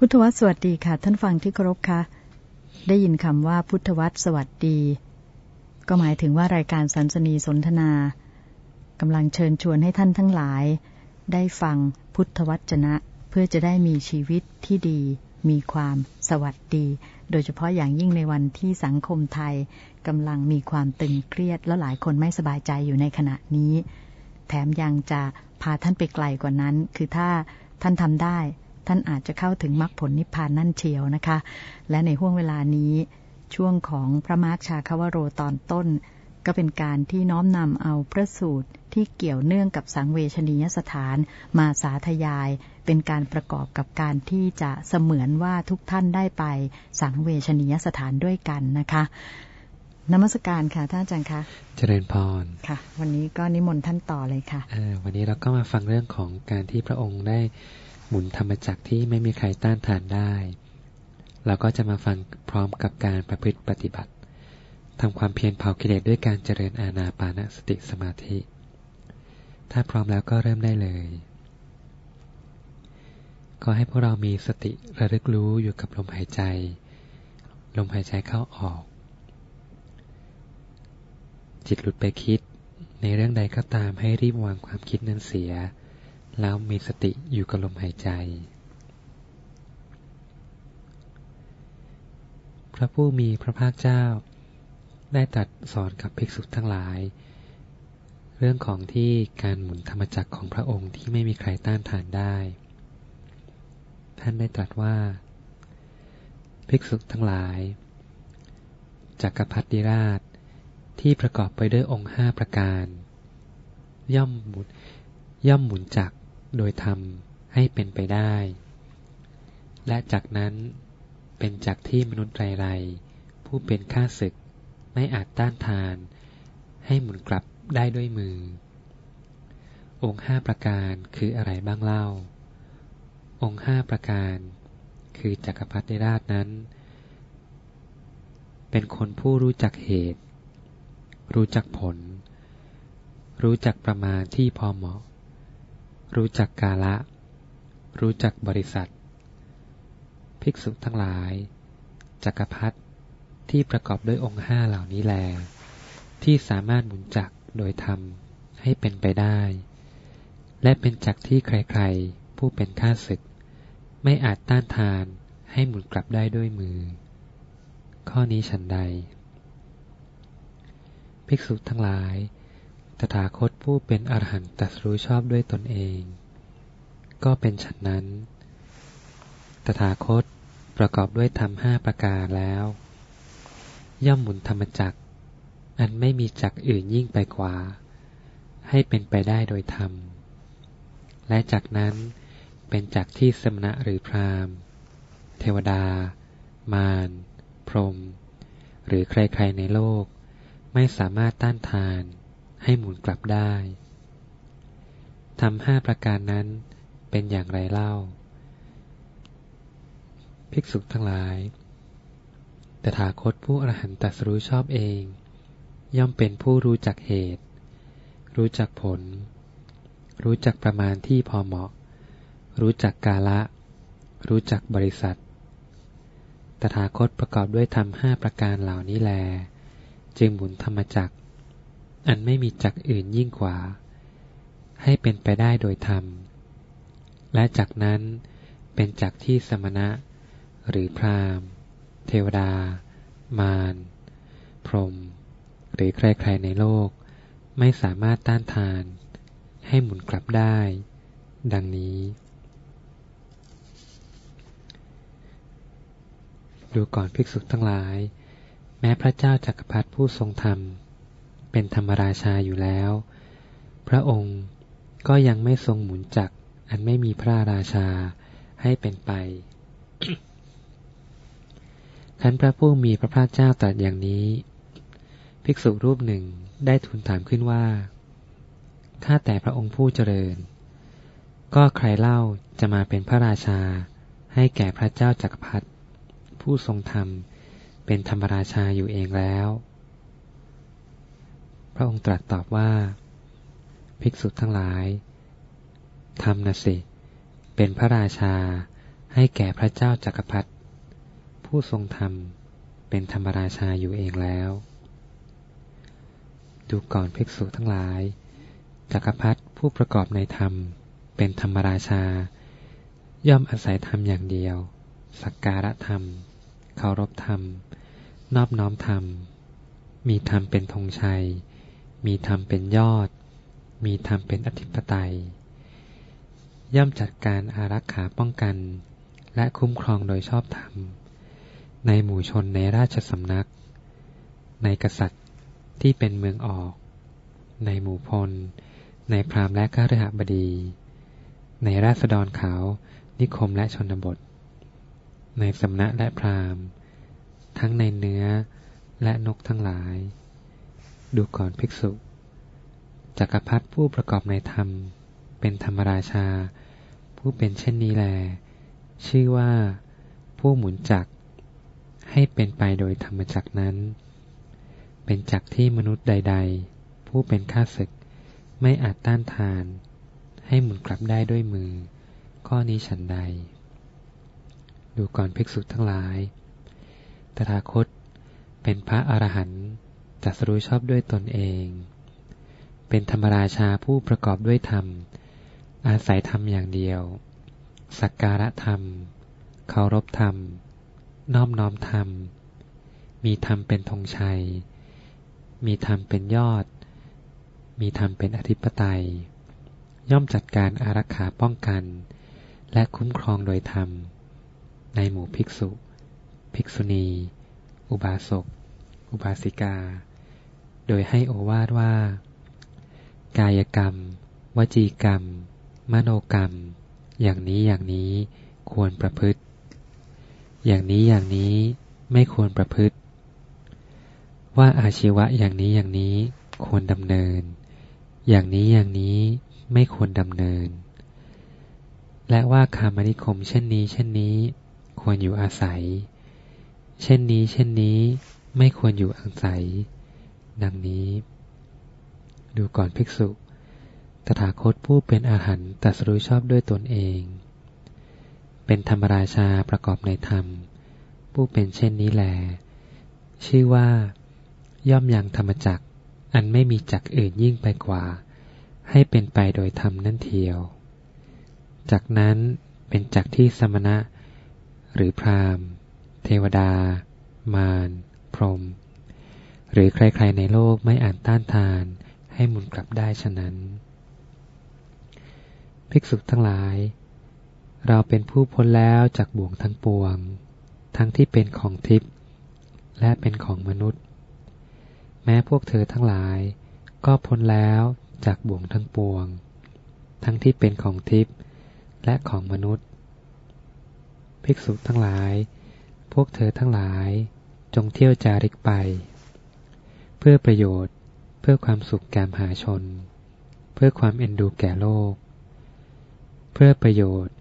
พุทธวัตรสวัสดีค่ะ ท่านฟังที่เคารพค่ะได้ยินคำว่าพุทธวัตรสวัสดี ก็หมายถึงว่ารายการสันสนีสนทนากำลังเชิญชวนให้ท่านทั้งหลาย ได้ฟังพุทธวจนะ เพื่อจะได้มีชีวิตที่ดี มีความสวัสดี โดยเฉพาะอย่างยิ่งในวันที่สังคมไทยกำลังมีความตึงเครียดและหลายคนไม่สบายใจอยู่ในขณะนี้ แถมยังจะพาท่านไปไกลกว่านั้น คือถ้าท่านทำได้ ท่านอาจจะเข้าถึงมรรคผลนิพพานนั่นเชียวนะคะ และในห่วงเวลานี้ช่วงของพระมาร์คชาคาวโรตอนต้น ก็เป็นการที่น้อมนำเอาพระสูตรที่เกี่ยวเนื่องกับสังเวชนียสถานมาสาธยาย เป็นการประกอบกับการที่จะเสมือนว่าทุกท่านได้ไปสังเวชนียสถานด้วยกันนะคะนมัสการค่ะท่านอาจารย์คะ เจริญพร ค่ะ วันนี้ก็นิมนต์ท่านต่อเลยค่ะ วันนี้เราก็มาฟังเรื่องของการที่พระองค์ได้ หมุนธรรมจักรที่ไม่มีใครต้านทานได้ เราก็จะมาฟังพร้อมกับการประพฤติปฏิบัติทำความเพียรเผากิเลสด้วยการเจริญอาณาปานสติสมาธิ ถ้าพร้อมแล้วก็เริ่มได้เลยก็ให้พวกเรามีสติระลึกรู้อยู่กับลมหายใจ ลมหายใจเข้าออก จิตหลุดไปคิด ในเรื่องใดก็ตามให้รีบวางความคิดนั้นเสีย แล้วมีสติอยู่กับลมหายใจ พระผู้มีพระภาคเจ้า ได้ตรัสสอนกับภิกษุทั้งหลาย เรื่องของที่การหมุนธรรมจักรของพระองค์ที่ไม่มีใครต้านทานได้ ท่านได้ตรัสว่า ภิกษุทั้งหลาย จักรพรรดิราชที่ประกอบไปด้วยองค์ห้าประการ ย่อมหมุนย่อมหมุนจักร โดยทำให้เป็นไปได้ และจากนั้นเป็นจากที่มนุษย์ไรๆผู้เป็นข้าศึกไม่อาจต้านทาน ให้หมุนกลับได้ด้วยมือ องค์ห้าประการคืออะไรบ้างเล่า องค์ห้าประการ คือจักรพรรดิราชนั้น เป็นคนผู้รู้จักเหตุ รู้จักผล รู้จักประมาณที่พอเหมาะ รู้จักกาละ รู้จักบริษัท ภิกษุทั้งหลาย จักรพรรดิที่ประกอบด้วยองค์ห้าเหล่านี้แล ที่สามารถหมุนจักโดยทำให้เป็นไปได้ และเป็นจักที่ใครๆ ผู้เป็นข้าศึก ไม่อาจต้านทานให้หมุนกลับได้ด้วยมือ ข้อนี้ฉันใด ภิกษุทั้งหลาย ตถาคตผู้เป็นอรหันตรัสรู้ชอบด้วยตนเอง ก็เป็นฉันนั้น ตถาคตประกอบด้วยธรรมห้าประการแล้ว ย่อมหมุนธรรมจักร อันไม่มีจักรอื่นยิ่งไปกว่า ให้เป็นไปได้โดยธรรม และจากนั้นเป็นจักรที่สมณะหรือพราหมณ์ เทวดา มารพรหมหรือใครๆในโลก ไม่สามารถต้านทาน ให้หมุนกลับได้ทำห้าประการนั้นเป็นอย่างไรเล่า ภิกษุทั้งหลาย ตถาคตผู้อรหันตัสรู้ชอบเอง ย่อมเป็นผู้รู้จักเหตุ รู้จักผล รู้จักประมาณที่พอเหมาะ รู้จักกาละ รู้จักบริษัท ตถาคตประกอบด้วยธรรมห้าประการเหล่านี้แล จึงหมุนธรรมจักร อันไม่มีจักอื่นยิ่งกว่า ให้เป็นไปได้โดยธรรม และจากนั้นเป็นจักที่สมณะ หรือพรามเทวดา มารพรหมหรือใครๆในโลก ไม่สามารถต้านทาน ให้หมุนกลับได้ ดังนี้ ดูก่อนภิกษุทั้งหลาย แม้พระเจ้าจักรพรรดิผู้ทรงธรรม เป็นธรรมราชาอยู่แล้ว พระองค์ก็ยังไม่ทรงหมุนจักอันไม่มีพระราชาให้เป็นไปขันพระผู้มีพระภาคเจ้าตรัสอย่างนี้ ภิกษุรูปหนึ่งได้ทูลถามขึ้นว่า ข้าแต่พระองค์ผู้เจริญ ก็ใครเล่าจะมาเป็นพระราชาให้แก่พระเจ้าจักรพรรดิผู้ทรงธรรมเป็นธรรมราชาอยู่เองแล้ว พระองค์ตรัสตอบว่า ภิกษุทั้งหลายทำนะสิ เป็นพระราชาให้แก่พระเจ้าจักรพรรดิผู้ทรงธรรมเป็นธรรมราชาอยู่เองแล้ว ดูก่อนภิกษุทั้งหลายจักรพรรดิผู้ประกอบในธรรม เป็นธรรมราชา ย่อมอาศัยธรรมอย่างเดียว สักการะธรรม เคารพธรรม นอบน้อมธรรม มีธรรมเป็นธงชัย มีธรรมเป็นยอด มีธรรมเป็นอธิปไตย ย่อมจัดการอารักขาป้องกัน และคุ้มครองโดยชอบธรรม ในหมู่ชนในราชสำนัก ในกษัตริย์ที่เป็นเมืองออก ในหมู่พล ในพราหมณ์และข้าราชบดี ในราษฎรขาว นิคมและชนบท ในสำนักและพราหมณ์ ทั้งในเนื้อและนกทั้งหลาย ดูก่อนภิกษุ จักรพรรดิผู้ประกอบในธรรม เป็นธรรมราชา ผู้เป็นเช่นนี้แล ชื่อว่าผู้หมุนจักรให้เป็นไปโดยธรรมจักรนั้น เป็นจักรที่มนุษย์ใด ๆ ผู้เป็นข้าศึกไม่อาจต้านทาน ให้หมุนกลับได้ด้วยมือ ข้อนี้ฉันใด ดูก่อนภิกษุทั้งหลาย ตถาคตเป็นพระอรหันต์ จัสรู้ชอบด้วยตนเอง เป็นธรรมราชาผู้ประกอบด้วยธรรม อาศัยธรรมอย่างเดียว สักการะธรรม เคารพธรรม น้อบน้อมธรรม มีธรรมเป็นธงชัย มีธรรมเป็นยอด มีธรรมเป็นอธิปไตย ย่อมจัดการอารักขาป้องกัน และคุ้มครองโดยธรรม ในหมู่ภิกษุ ภิกษุณี อุบาสก อุบาสิกา โดยให้โอวาทว่า กายกรรม วจีกรรม มโนกรรม อย่างนี้อย่างนี้ควรประพฤติ อย่างนี้อย่างนี้ไม่ควรประพฤติ ว่าอาชีวะอย่างนี้อย่างนี้ควรดำเนิน อย่างนี้อย่างนี้ไม่ควรดำเนิน และว่าคามนิคมเช่นนี้เช่นนี้ ควรอยู่อาศัย เช่นนี้เช่นนี้ ไม่ควรอยู่อาศัย ดังนี้ ดูก่อนภิกษุ ตถาคตผู้เป็นอาหารตัสรู้ชอบด้วยตนเอง เป็นธรรมราชาประกอบในธรรม ผู้เป็นเช่นนี้แล ชื่อว่า ย่อมยังธรรมจักอันไม่มีจักอื่นยิ่งไปกว่า ให้เป็นไปโดยธรรมนั่นเทียว จากนั้นเป็นจักที่สมณะ หรือพรามเทวดา มาร พรหมหรือใครๆในโลกไม่อาจต้านทานให้หมุนกลับได้ฉะนั้น ภิกษุทั้งหลาย เราเป็นผู้พ้นแล้วจากบ่วงทั้งปวง ทั้งที่เป็นของทิพย์และเป็นของมนุษย์ แม้พวกเธอทั้งหลาย ก็พ้นแล้วจากบ่วงทั้งปวง ทั้งที่เป็นของทิพย์และของมนุษย์ ภิกษุทั้งหลาย พวกเธอทั้งหลาย จงเที่ยวจาริกไป เพื่อประโยชน์ เพื่อความสุขแก่มหาชน เพื่อความเอ็นดูแก่โลก เพื่อประโยชน์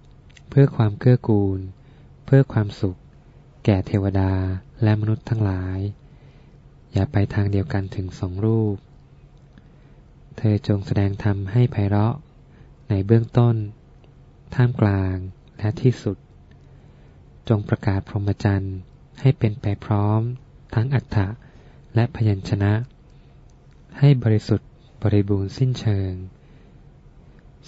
เพื่อความเกื้อกูล เพื่อความสุข แก่เทวดาและมนุษย์ทั้งหลาย อย่าไปทางเดียวกันถึงสองรูป เธอจงแสดงธรรมให้ไพเราะ ในเบื้องต้น ท่ามกลางและที่สุด จงประกาศพรหมจรรย์ ให้เป็นไปพร้อม ทั้งอัฏฐะและพยัญชนะ ให้บริสุทธิ์บริบูรณ์สิ้นเชิง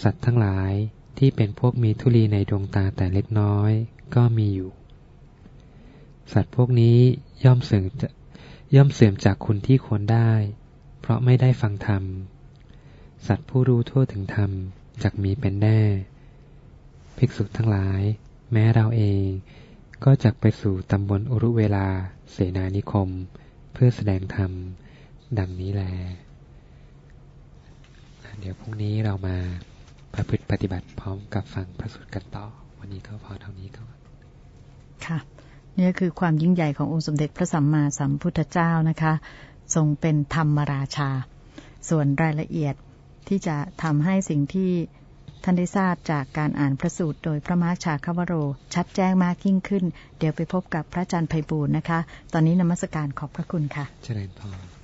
สัตว์ทั้งหลายที่เป็นพวกมีทุลีในดวงตาแต่เล็กน้อยก็มีอยู่ สัตว์พวกนี้ย่อมเสื่อมย่อมเสื่อมจากคุณที่ควรได้ เพราะไม่ได้ฟังธรรม สัตว์ผู้รู้ทั่วถึงธรรมจักมีเป็นแน่ ภิกษุทั้งหลาย แม้เราเอง ก็จะไปสู่ตำบลอุรุเวลา เสนานิคม เพื่อแสดงธรรม ดังนี้แล เดี๋ยวพรุ่งนี้เรามาประพฤติปฏิบัติพร้อมกับฟังพระสูตรกันต่อ วันนี้ก็พอเท่านี้ก่อนค่ะนี่คือความยิ่งใหญ่ขององค์สมเด็จพระสัมมาสัมพุทธเจ้านะคะ ทรงเป็นธรรมราชา ส่วนรายละเอียดที่จะทำให้สิ่งที่ ท่านได้ทราบจากการอ่านพระสูตรโดยพระมาชาคาวโร ชัดแจ้งมากยิ่งขึ้น เดี๋ยวไปพบกับพระอาจารย์ไพบูลนะคะ ตอนนี้นมัสการขอบพระคุณค่ะ เจริญพร